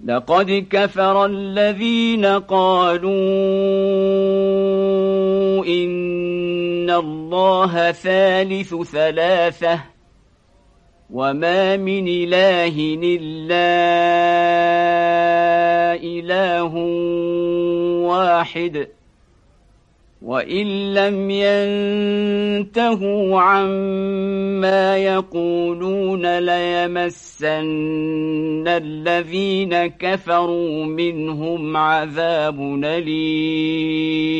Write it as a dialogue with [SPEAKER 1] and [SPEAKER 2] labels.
[SPEAKER 1] لقد كفر الذين قالوا إن الله ثالث ثلاثة وما من إله إلا إله واحد وإن لم ينتهوا عما يقولون ليمسن الذين كفروا منهم عذاب أليم